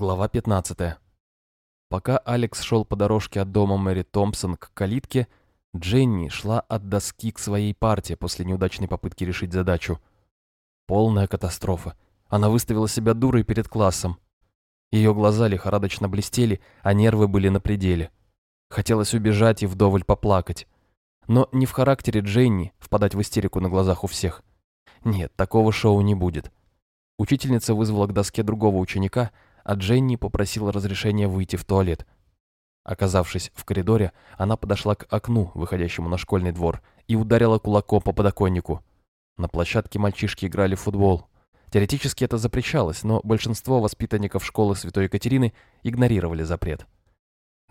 Глава 15. Пока Алекс шел по дорожке от дома Мэри Томпсон к калитке, Дженни шла от доски к своей партии после неудачной попытки решить задачу. Полная катастрофа. Она выставила себя дурой перед классом. Ее глаза лихорадочно блестели, а нервы были на пределе. Хотелось убежать и вдоволь поплакать. Но не в характере Дженни впадать в истерику на глазах у всех. Нет, такого шоу не будет. Учительница вызвала к доске другого ученика, а Дженни попросила разрешения выйти в туалет. Оказавшись в коридоре, она подошла к окну, выходящему на школьный двор, и ударила кулаком по подоконнику. На площадке мальчишки играли в футбол. Теоретически это запрещалось, но большинство воспитанников школы Святой Екатерины игнорировали запрет.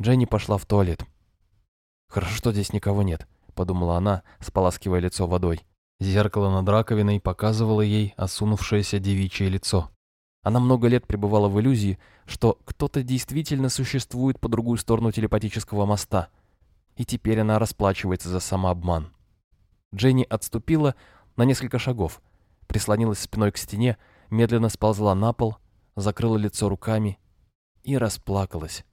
Дженни пошла в туалет. «Хорошо, что здесь никого нет», — подумала она, споласкивая лицо водой. Зеркало над раковиной показывало ей осунувшееся девичье лицо. Она много лет пребывала в иллюзии, что кто-то действительно существует по другую сторону телепатического моста, и теперь она расплачивается за самообман. Дженни отступила на несколько шагов, прислонилась спиной к стене, медленно сползла на пол, закрыла лицо руками и расплакалась.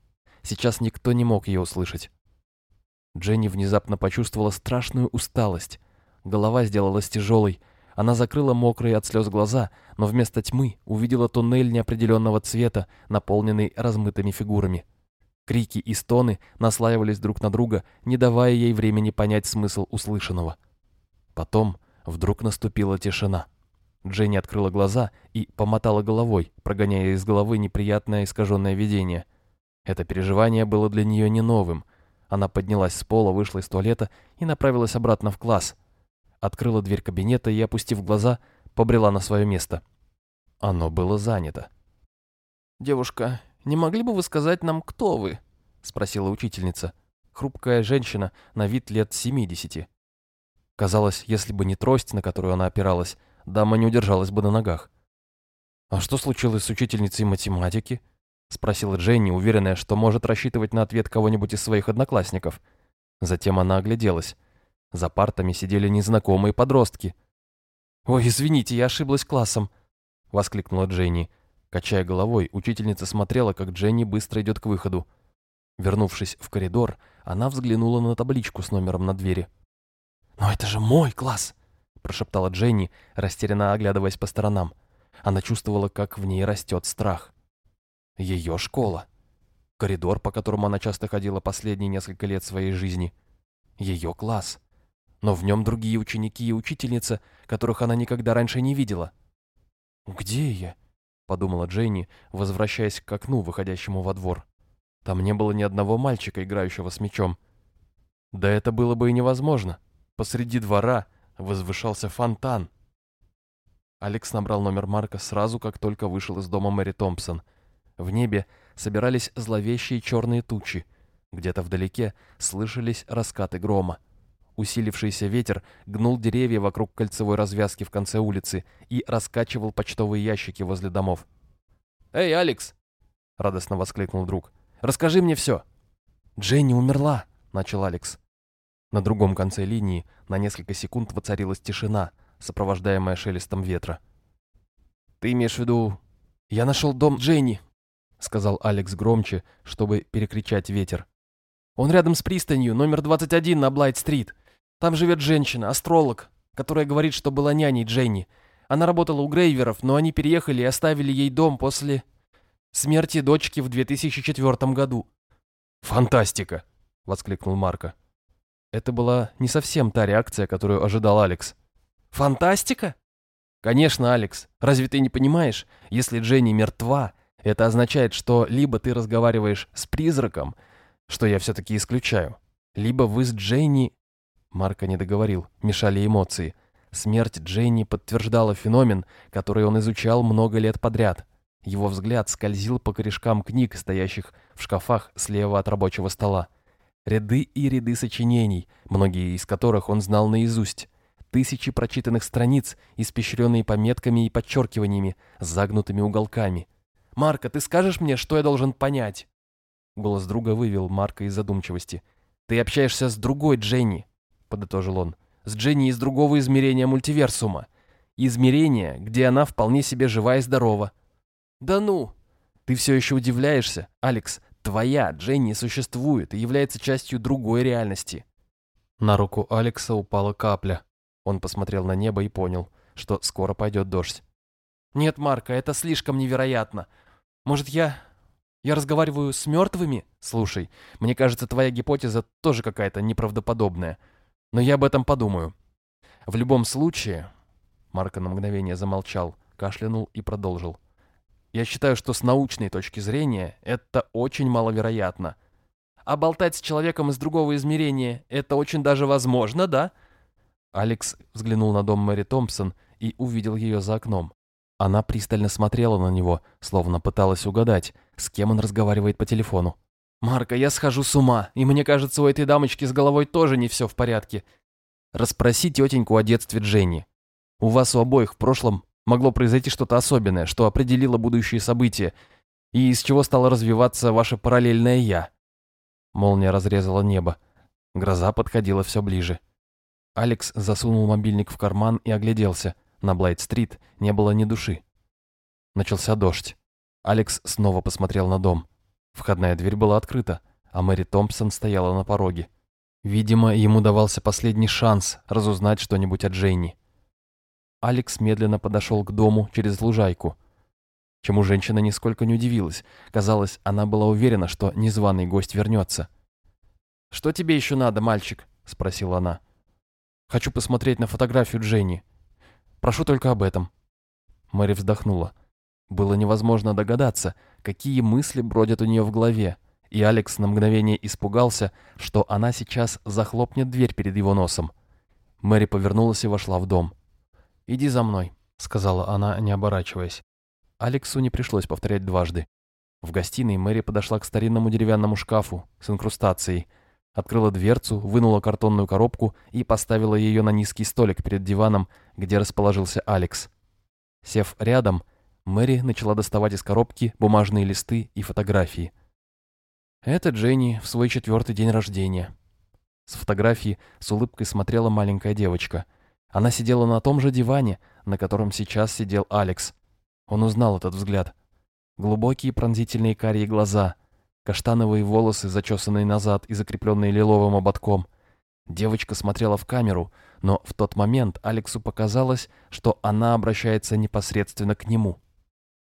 Сейчас никто не мог ее услышать. Дженни внезапно почувствовала страшную усталость. Голова сделалась тяжелой, она закрыла мокрые от слез глаза, но вместо тьмы увидела туннель неопределенного цвета, наполненный размытыми фигурами. Крики и стоны наслаивались друг на друга, не давая ей времени понять смысл услышанного. Потом вдруг наступила тишина. Дженни открыла глаза и помотала головой, прогоняя из головы неприятное искаженное видение. Это переживание было для нее не новым. Она поднялась с пола, вышла из туалета и направилась обратно в класс, открыла дверь кабинета и, опустив глаза, побрела на свое место. Оно было занято. «Девушка, не могли бы вы сказать нам, кто вы?» — спросила учительница. Хрупкая женщина, на вид лет семидесяти. Казалось, если бы не трость, на которую она опиралась, дама не удержалась бы на ногах. «А что случилось с учительницей математики?» — спросила Дженни, уверенная, что может рассчитывать на ответ кого-нибудь из своих одноклассников. Затем она огляделась. За партами сидели незнакомые подростки. «Ой, извините, я ошиблась классом», — воскликнула Дженни. Качая головой, учительница смотрела, как Дженни быстро идет к выходу. Вернувшись в коридор, она взглянула на табличку с номером на двери. «Но это же мой класс!» — прошептала Дженни, растерянно оглядываясь по сторонам. Она чувствовала, как в ней растет страх. Ее школа. Коридор, по которому она часто ходила последние несколько лет своей жизни. Ее класс но в нем другие ученики и учительница, которых она никогда раньше не видела. «Где я?» — подумала Дженни, возвращаясь к окну, выходящему во двор. Там не было ни одного мальчика, играющего с мячом. Да это было бы и невозможно. Посреди двора возвышался фонтан. Алекс набрал номер Марка сразу, как только вышел из дома Мэри Томпсон. В небе собирались зловещие черные тучи. Где-то вдалеке слышались раскаты грома. Усилившийся ветер гнул деревья вокруг кольцевой развязки в конце улицы и раскачивал почтовые ящики возле домов. «Эй, Алекс!» — радостно воскликнул друг. «Расскажи мне все!» «Дженни умерла!» — начал Алекс. На другом конце линии на несколько секунд воцарилась тишина, сопровождаемая шелестом ветра. «Ты имеешь в виду...» «Я нашел дом Дженни!» — сказал Алекс громче, чтобы перекричать ветер. «Он рядом с пристанью, номер 21 на Блайт-стрит. Там живет женщина, астролог, которая говорит, что была няней Дженни. Она работала у Грейверов, но они переехали и оставили ей дом после смерти дочки в 2004 году. «Фантастика!» — воскликнул Марко. Это была не совсем та реакция, которую ожидал Алекс. «Фантастика?» «Конечно, Алекс. Разве ты не понимаешь? Если Дженни мертва, это означает, что либо ты разговариваешь с призраком, что я все-таки исключаю, либо вы с Дженни Марко не договорил, мешали эмоции. Смерть Дженни подтверждала феномен, который он изучал много лет подряд. Его взгляд скользил по корешкам книг, стоящих в шкафах слева от рабочего стола. Ряды и ряды сочинений, многие из которых он знал наизусть. Тысячи прочитанных страниц, испещренные пометками и подчеркиваниями, с загнутыми уголками. «Марко, ты скажешь мне, что я должен понять?» Голос друга вывел Марка из задумчивости. «Ты общаешься с другой Дженни. — подытожил он, — «с Дженни из другого измерения мультиверсума. Измерение, где она вполне себе жива и здорова». «Да ну! Ты все еще удивляешься? Алекс, твоя Дженни существует и является частью другой реальности. На руку Алекса упала капля. Он посмотрел на небо и понял, что скоро пойдет дождь. «Нет, Марка, это слишком невероятно. Может, я... я разговариваю с мертвыми? Слушай, мне кажется, твоя гипотеза тоже какая-то неправдоподобная. Но я об этом подумаю. В любом случае...» Марка на мгновение замолчал, кашлянул и продолжил. «Я считаю, что с научной точки зрения это очень маловероятно. А болтать с человеком из другого измерения — это очень даже возможно, да?» Алекс взглянул на дом Мэри Томпсон и увидел ее за окном. Она пристально смотрела на него, словно пыталась угадать, с кем он разговаривает по телефону. «Марка, я схожу с ума, и мне кажется, у этой дамочки с головой тоже не все в порядке. Расспроси тетеньку о детстве Дженни. У вас у обоих в прошлом могло произойти что-то особенное, что определило будущие события, и из чего стало развиваться ваше параллельное «я». Молния разрезала небо. Гроза подходила все ближе. Алекс засунул мобильник в карман и огляделся – на Блайт-стрит не было ни души. Начался дождь. Алекс снова посмотрел на дом. Входная дверь была открыта, а Мэри Томпсон стояла на пороге. Видимо, ему давался последний шанс разузнать что-нибудь о Джейни. Алекс медленно подошел к дому через лужайку. Чему женщина нисколько не удивилась. Казалось, она была уверена, что незваный гость вернется. «Что тебе еще надо, мальчик?» — спросила она. «Хочу посмотреть на фотографию Дженни. Прошу только об этом». Мэри вздохнула. Было невозможно догадаться, какие мысли бродят у нее в голове, и Алекс на мгновение испугался, что она сейчас захлопнет дверь перед его носом. Мэри повернулась и вошла в дом. «Иди за мной», — сказала она, не оборачиваясь. Алексу не пришлось повторять дважды. В гостиной Мэри подошла к старинному деревянному шкафу с инкрустацией, открыла дверцу, вынула картонную коробку и поставила ее на низкий столик перед диваном, где расположился Алекс. Сев рядом, Мэри начала доставать из коробки бумажные листы и фотографии. Это Дженни в свой четвертый день рождения. С фотографии с улыбкой смотрела маленькая девочка. Она сидела на том же диване, на котором сейчас сидел Алекс. Он узнал этот взгляд. Глубокие пронзительные карие глаза — Каштановые волосы, зачесанные назад и закрепленные лиловым ободком. Девочка смотрела в камеру, но в тот момент Алексу показалось, что она обращается непосредственно к нему.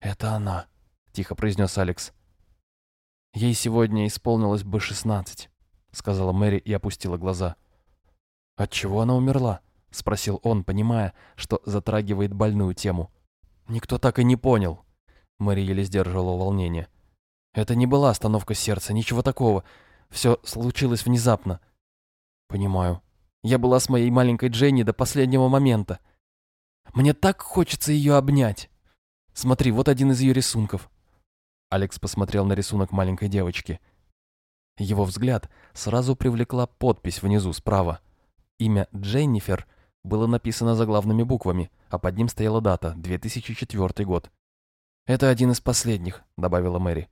«Это она», — тихо произнес Алекс. «Ей сегодня исполнилось бы шестнадцать», — сказала Мэри и опустила глаза. «От чего она умерла?» — спросил он, понимая, что затрагивает больную тему. «Никто так и не понял». Мэри еле сдерживала волнение. Это не была остановка сердца, ничего такого. Все случилось внезапно. Понимаю. Я была с моей маленькой Дженни до последнего момента. Мне так хочется ее обнять. Смотри, вот один из ее рисунков. Алекс посмотрел на рисунок маленькой девочки. Его взгляд сразу привлекла подпись внизу справа. Имя Дженнифер было написано заглавными буквами, а под ним стояла дата — 2004 год. «Это один из последних», — добавила Мэри.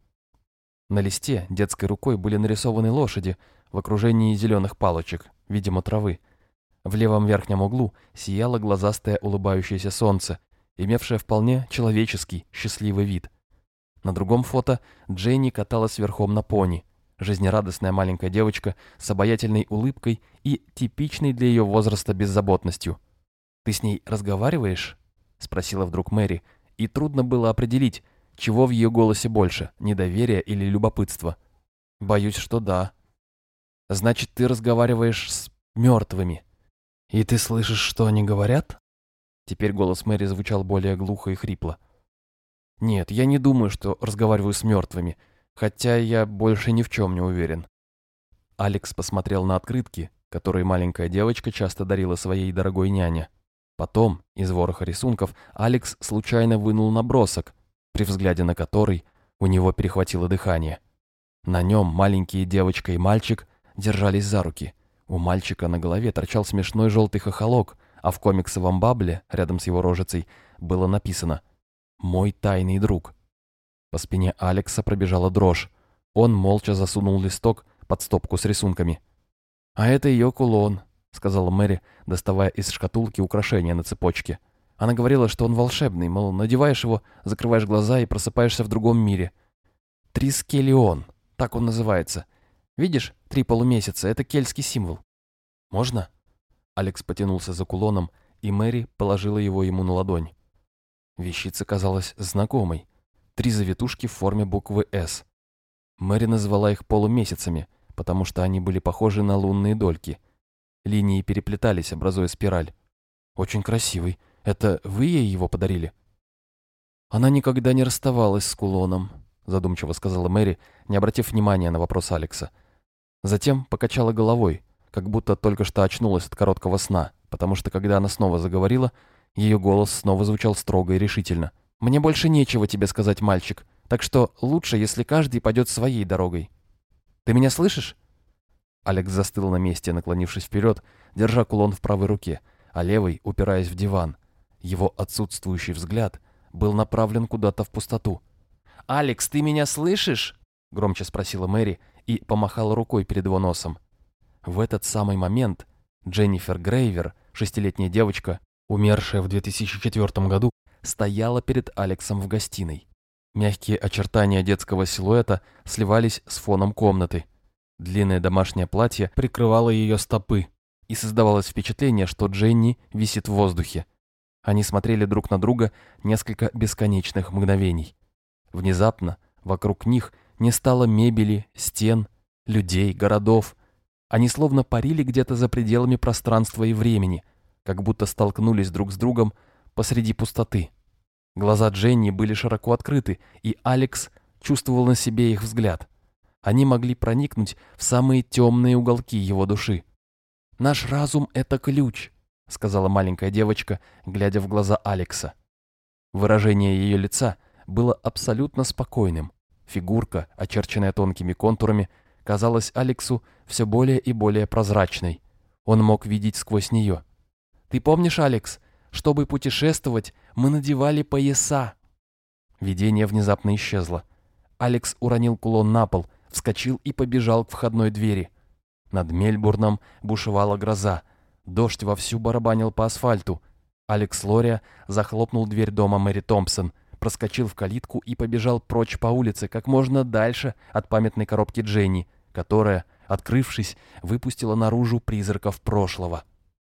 На листе детской рукой были нарисованы лошади в окружении зеленых палочек, видимо, травы. В левом верхнем углу сияло глазастое улыбающееся солнце, имевшее вполне человеческий, счастливый вид. На другом фото Дженни каталась верхом на пони, жизнерадостная маленькая девочка с обаятельной улыбкой и типичной для ее возраста беззаботностью. «Ты с ней разговариваешь?» — спросила вдруг Мэри, и трудно было определить, чего в ее голосе больше, недоверия или любопытства? Боюсь, что да. Значит, ты разговариваешь с мертвыми. И ты слышишь, что они говорят? Теперь голос Мэри звучал более глухо и хрипло. Нет, я не думаю, что разговариваю с мертвыми, хотя я больше ни в чем не уверен. Алекс посмотрел на открытки, которые маленькая девочка часто дарила своей дорогой няне. Потом, из вороха рисунков, Алекс случайно вынул набросок, при взгляде на который у него перехватило дыхание. На нем маленькие девочка и мальчик держались за руки. У мальчика на голове торчал смешной желтый хохолок, а в комиксовом бабле, рядом с его рожицей, было написано «Мой тайный друг». По спине Алекса пробежала дрожь. Он молча засунул листок под стопку с рисунками. «А это ее кулон», — сказала Мэри, доставая из шкатулки украшения на цепочке. Она говорила, что он волшебный, мол, надеваешь его, закрываешь глаза и просыпаешься в другом мире. Трискелион, так он называется. Видишь, три полумесяца — это кельтский символ. Можно? Алекс потянулся за кулоном, и Мэри положила его ему на ладонь. Вещица казалась знакомой. Три завитушки в форме буквы «С». Мэри назвала их полумесяцами, потому что они были похожи на лунные дольки. Линии переплетались, образуя спираль. «Очень красивый. Это вы ей его подарили?» «Она никогда не расставалась с кулоном», — задумчиво сказала Мэри, не обратив внимания на вопрос Алекса. Затем покачала головой, как будто только что очнулась от короткого сна, потому что когда она снова заговорила, ее голос снова звучал строго и решительно. «Мне больше нечего тебе сказать, мальчик, так что лучше, если каждый пойдет своей дорогой. Ты меня слышишь?» Алекс застыл на месте, наклонившись вперед, держа кулон в правой руке, а левой упираясь в диван. Его отсутствующий взгляд был направлен куда-то в пустоту. «Алекс, ты меня слышишь?» — громче спросила Мэри и помахала рукой перед его носом. В этот самый момент Дженнифер Грейвер, шестилетняя девочка, умершая в 2004 году, стояла перед Алексом в гостиной. Мягкие очертания детского силуэта сливались с фоном комнаты. Длинное домашнее платье прикрывало ее стопы, и создавалось впечатление, что Дженни висит в воздухе. Они смотрели друг на друга несколько бесконечных мгновений. Внезапно вокруг них не стало мебели, стен, людей, городов. Они словно парили где-то за пределами пространства и времени, как будто столкнулись друг с другом посреди пустоты. Глаза Дженни были широко открыты, и Алекс чувствовал на себе их взгляд. Они могли проникнуть в самые темные уголки его души. «Наш разум — это ключ», — сказала маленькая девочка, глядя в глаза Алекса. Выражение ее лица было абсолютно спокойным. Фигурка, очерченная тонкими контурами, казалась Алексу все более и более прозрачной. Он мог видеть сквозь нее. «Ты помнишь, Алекс, чтобы путешествовать, мы надевали пояса?» Видение внезапно исчезло. Алекс уронил кулон на пол, вскочил и побежал к входной двери. Над Мельбурном бушевала гроза. Дождь вовсю барабанил по асфальту. Алекс Лория захлопнул дверь дома Мэри Томпсон, проскочил в калитку и побежал прочь по улице, как можно дальше от памятной коробки Дженни, которая, открывшись, выпустила наружу призраков прошлого.